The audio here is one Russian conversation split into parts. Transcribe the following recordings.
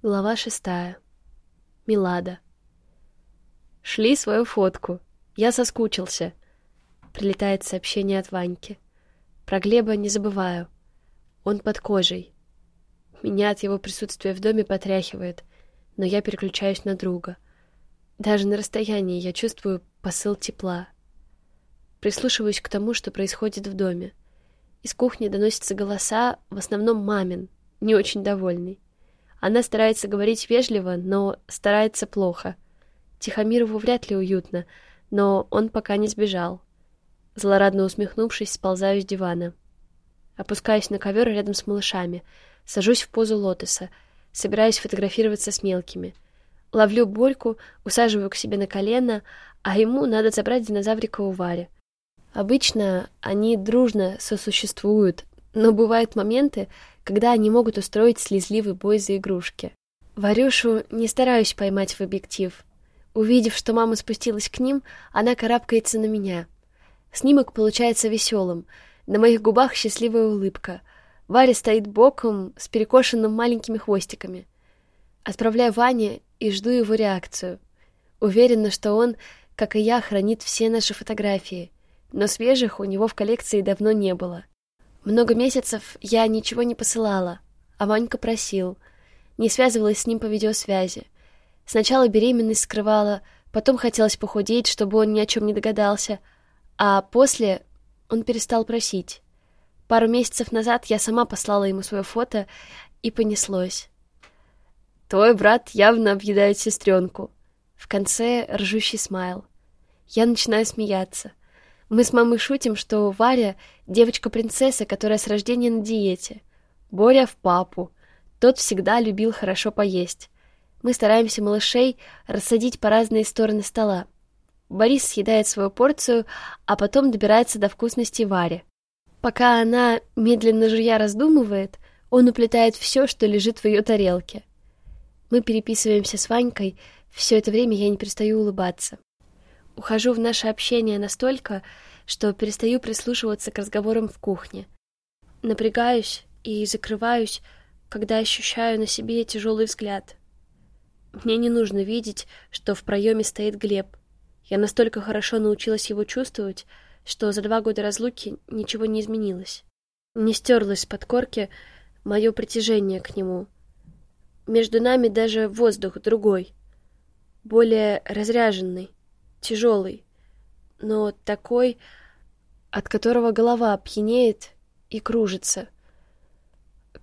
Глава шестая. Милада. Шли свою фотку. Я соскучился. Прилетает сообщение от Ваньки. Про Глеба не забываю. Он под кожей. Меня от его присутствия в доме потряхивает, но я переключаюсь на друга. Даже на расстоянии я чувствую посыл тепла. Прислушиваюсь к тому, что происходит в доме. Из кухни доносятся голоса, в основном мамин, не очень довольный. Она старается говорить вежливо, но старается плохо. Тихомирову вряд ли уютно, но он пока не сбежал. Злорадно усмехнувшись, сползаю с дивана. Опускаюсь на ковер рядом с малышами, сажусь в позу лотоса, собираюсь фотографироваться с мелкими. Ловлю Борьку, усаживаю к себе на колено, а ему надо забрать динозаврика у Вари. Обычно они дружно сосуществуют, но бывают моменты, когда они могут устроить слезливый бой за игрушки. Варюшу не стараюсь поймать в объектив. Увидев, что мама спустилась к ним, она карабкается на меня. Снимок получается веселым. На моих губах счастливая улыбка. Варя стоит боком с перекошенным маленькими хвостиками. Отправляю Ване и жду его реакцию. Уверена, что он, как и я, хранит все наши фотографии, но свежих у него в коллекции давно не было. Много месяцев я ничего не посылала, а Ванька просил. Не связывалась с ним по видеосвязи. Сначала беременность скрывала, потом хотелось похудеть, чтобы он ни о чем не догадался, а после он перестал просить. Пару месяцев назад я сама послала ему свое фото, и понеслось. Твой брат явно объедает сестренку. В конце ржущий смайл. Я начинаю смеяться. Мы с мамой шутим, что Варя — девочка-принцесса, которая с рождения на диете. Боря в папу. Тот всегда любил хорошо поесть. Мы стараемся малышей рассадить по разные стороны стола. Борис съедает свою порцию, а потом добирается до вкусности Вари. Пока она, медленно жуя, раздумывает, он уплетает все, что лежит в ее тарелке. Мы переписываемся с Ванькой, все это время я не перестаю улыбаться. Ухожу в наше общение настолько, что перестаю прислушиваться к разговорам в кухне. Напрягаюсь и закрываюсь, когда ощущаю на себе тяжелый взгляд. Мне не нужно видеть, что в проеме стоит Глеб. Я настолько хорошо научилась его чувствовать, что за два года разлуки ничего не изменилось. Не стерлось с подкорки мое притяжение к нему. Между нами даже воздух другой, более разряженный тяжелый, но такой, от которого голова пьянеет и кружится.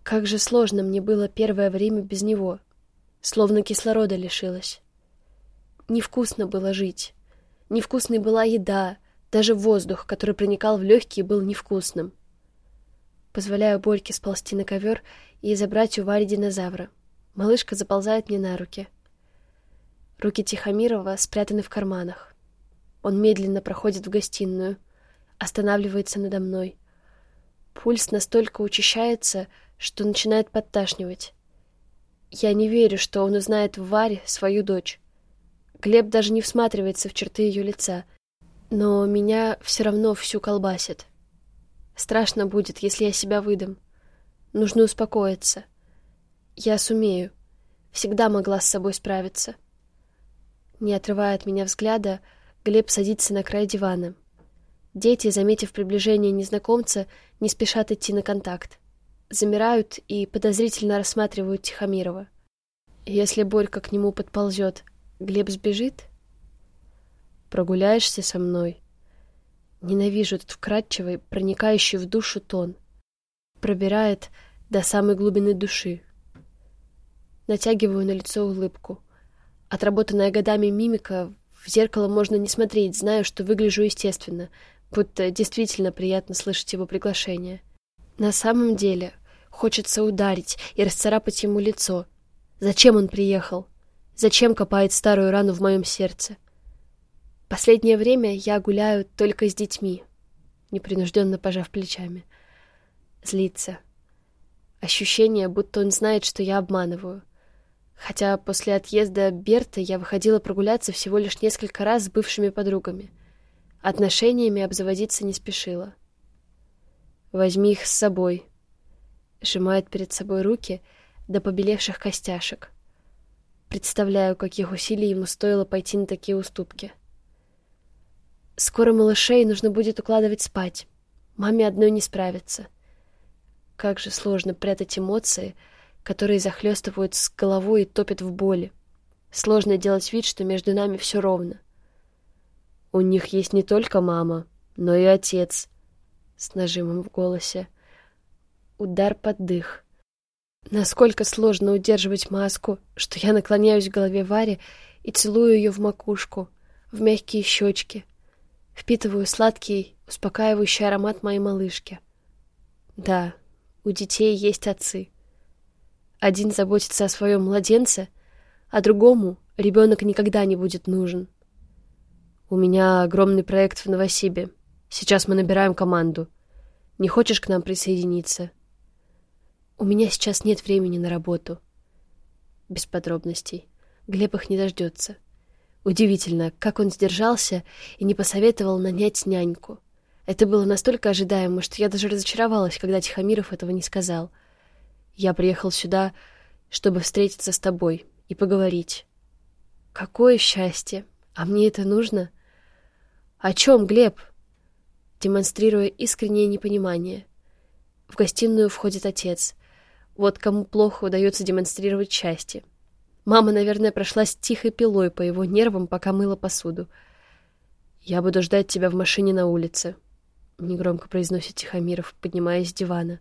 Как же сложно мне было первое время без него, словно кислорода лишилась. Невкусно было жить, невкусной была еда, даже воздух, который проникал в легкие, был невкусным. Позволяю Борьке сползти на ковер и забрать у Вари динозавра. Малышка заползает мне на руки — Руки Тихомирова спрятаны в карманах. Он медленно проходит в гостиную, останавливается надо мной. Пульс настолько учащается, что начинает подташнивать. Я не верю, что он узнает в Варе свою дочь. Глеб даже не всматривается в черты ее лица, но меня все равно всю колбасит. Страшно будет, если я себя выдам. Нужно успокоиться. Я сумею. Всегда могла с собой справиться. Не отрывая от меня взгляда, Глеб садится на край дивана. Дети, заметив приближение незнакомца, не спешат идти на контакт. Замирают и подозрительно рассматривают Тихомирова. Если Борька к нему подползет, Глеб сбежит? Прогуляешься со мной? Ненавижу этот вкрадчивый, проникающий в душу тон. Пробирает до самой глубины души. Натягиваю на лицо улыбку. Отработанная годами мимика, в зеркало можно не смотреть, зная, что выгляжу естественно, будто действительно приятно слышать его приглашение. На самом деле, хочется ударить и расцарапать ему лицо. Зачем он приехал? Зачем копает старую рану в моем сердце? Последнее время я гуляю только с детьми, непринужденно пожав плечами. Злится. Ощущение, будто он знает, что я обманываю — Хотя после отъезда Берта я выходила прогуляться всего лишь несколько раз с бывшими подругами. Отношениями обзаводиться не спешила. «Возьми их с собой», — сжимает перед собой руки до побелевших костяшек. Представляю, каких усилий ему стоило пойти на такие уступки. Скоро малышей нужно будет укладывать спать. Маме одной не справиться. Как же сложно прятать эмоции, которые захлестывают с головой и топят в боли. Сложно делать вид, что между нами все ровно. У них есть не только мама, но и отец. С нажимом в голосе. Удар под дых. Насколько сложно удерживать маску, что я наклоняюсь к голове Варе и целую ее в макушку, в мягкие щечки. Впитываю сладкий, успокаивающий аромат моей малышки. Да, у детей есть отцы. Один заботится о своем младенце, а другому ребенок никогда не будет нужен. У меня огромный проект в Новосибе. Сейчас мы набираем команду. Не хочешь к нам присоединиться? У меня сейчас нет времени на работу. Без подробностей. Глеб их не дождется. Удивительно, как он сдержался и не посоветовал нанять няньку. Это было настолько ожидаемо, что я даже разочаровалась, когда Тихомиров этого не сказал. Я приехал сюда, чтобы встретиться с тобой и поговорить. Какое счастье! А мне это нужно? «О чем, Глеб?» Демонстрируя искреннее непонимание. В гостиную входит отец. Вот кому плохо удается демонстрировать счастье. Мама, наверное, прошлась тихой пилой по его нервам, пока мыла посуду. «Я буду ждать тебя в машине на улице», — негромко произносит Тихомиров, поднимаясь с дивана.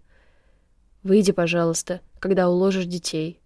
«Выйди, пожалуйста, когда уложишь детей».